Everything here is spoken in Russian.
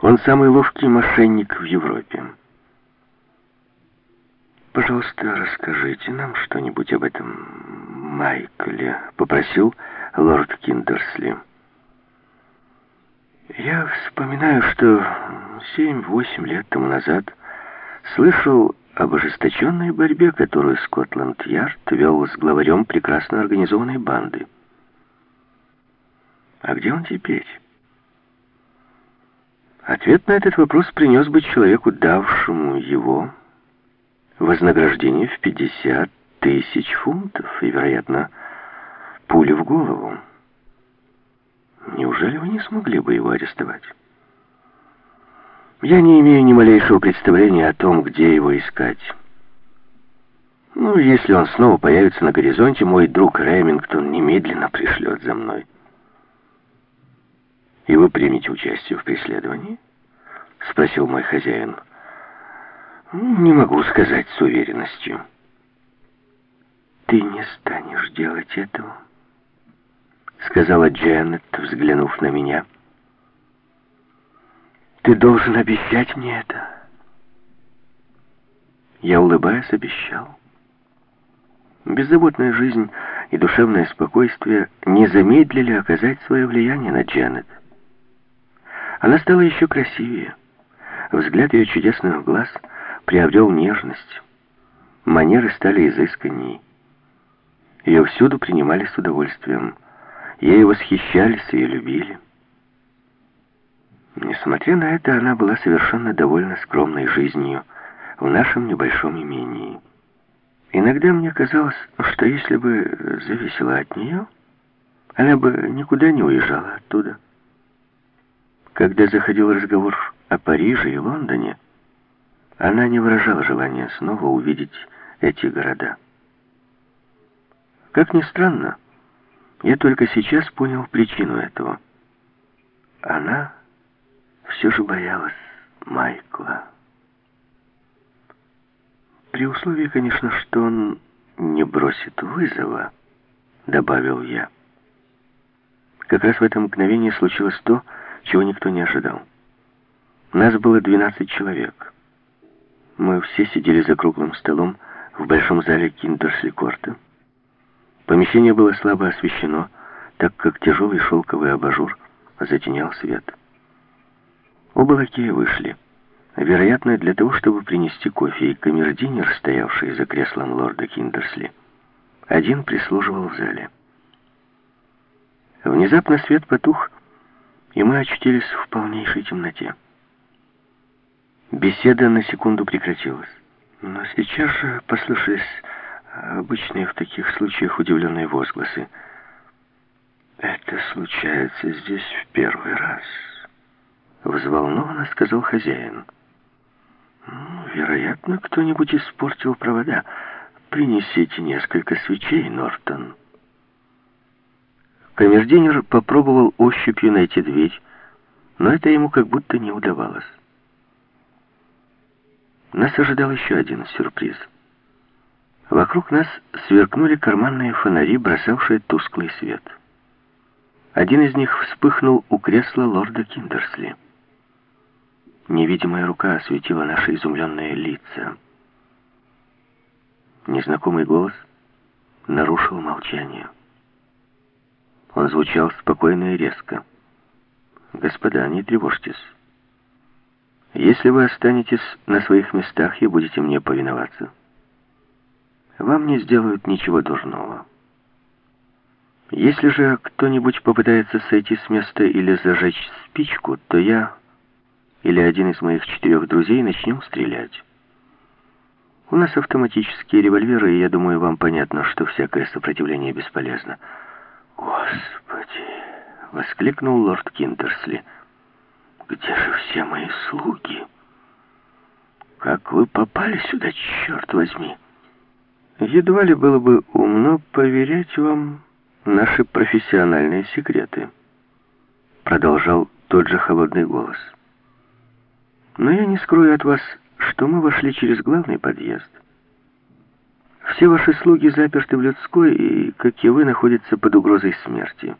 Он самый ловкий мошенник в Европе. «Пожалуйста, расскажите нам что-нибудь об этом Майкле», — попросил лорд Киндерсли. Я вспоминаю, что семь-восемь лет тому назад слышал об ожесточенной борьбе, которую Скотланд-Ярд вел с главарем прекрасно организованной банды. А где он теперь? Ответ на этот вопрос принес бы человеку, давшему его вознаграждение в 50 тысяч фунтов и, вероятно, пули в голову. Неужели вы не смогли бы его арестовать? Я не имею ни малейшего представления о том, где его искать. Ну, если он снова появится на горизонте, мой друг Ремингтон немедленно пришлет за мной. «И вы примете участие в преследовании?» — спросил мой хозяин. «Не могу сказать с уверенностью». «Ты не станешь делать этого?» — сказала Дженнет, взглянув на меня. «Ты должен обещать мне это». Я, улыбаясь, обещал. Беззаботная жизнь и душевное спокойствие не замедлили оказать свое влияние на Дженнет. Она стала еще красивее. Взгляд ее чудесных глаз приобрел нежность. Манеры стали изысканней. Ее всюду принимали с удовольствием. Ей восхищались и любили. Несмотря на это, она была совершенно довольна скромной жизнью в нашем небольшом имении. Иногда мне казалось, что если бы зависело от нее, она бы никуда не уезжала оттуда. Когда заходил разговор о Париже и Лондоне, она не выражала желания снова увидеть эти города. Как ни странно, я только сейчас понял причину этого. Она все же боялась Майкла. При условии, конечно, что он не бросит вызова, добавил я. Как раз в это мгновение случилось то, чего никто не ожидал. Нас было 12 человек. Мы все сидели за круглым столом в большом зале Киндерсли-Корта. Помещение было слабо освещено, так как тяжелый шелковый абажур затенял свет. Оба лакея вышли. Вероятно, для того, чтобы принести кофе, и камердинер, стоявший за креслом лорда Киндерсли, один прислуживал в зале. Внезапно свет потух, и мы очутились в полнейшей темноте. Беседа на секунду прекратилась. Но сейчас же послышались обычные в таких случаях удивленные возгласы. «Это случается здесь в первый раз», — взволнованно сказал хозяин. «Ну, «Вероятно, кто-нибудь испортил провода. Принесите несколько свечей, Нортон». Камердинер попробовал ощупью найти дверь, но это ему как будто не удавалось. Нас ожидал еще один сюрприз — Вокруг нас сверкнули карманные фонари, бросавшие тусклый свет. Один из них вспыхнул у кресла лорда Киндерсли. Невидимая рука осветила наши изумленные лица. Незнакомый голос нарушил молчание. Он звучал спокойно и резко. «Господа, не тревожьтесь. Если вы останетесь на своих местах и будете мне повиноваться...» вам не сделают ничего дурного. Если же кто-нибудь попытается сойти с места или зажечь спичку, то я или один из моих четырех друзей начнем стрелять. У нас автоматические револьверы, и я думаю, вам понятно, что всякое сопротивление бесполезно. «Господи!» — воскликнул лорд Кинтерсли. «Где же все мои слуги? Как вы попали сюда, черт возьми?» Едва ли было бы умно поверять вам наши профессиональные секреты, продолжал тот же холодный голос. Но я не скрою от вас, что мы вошли через главный подъезд. Все ваши слуги заперты в людской и, как и вы, находятся под угрозой смерти.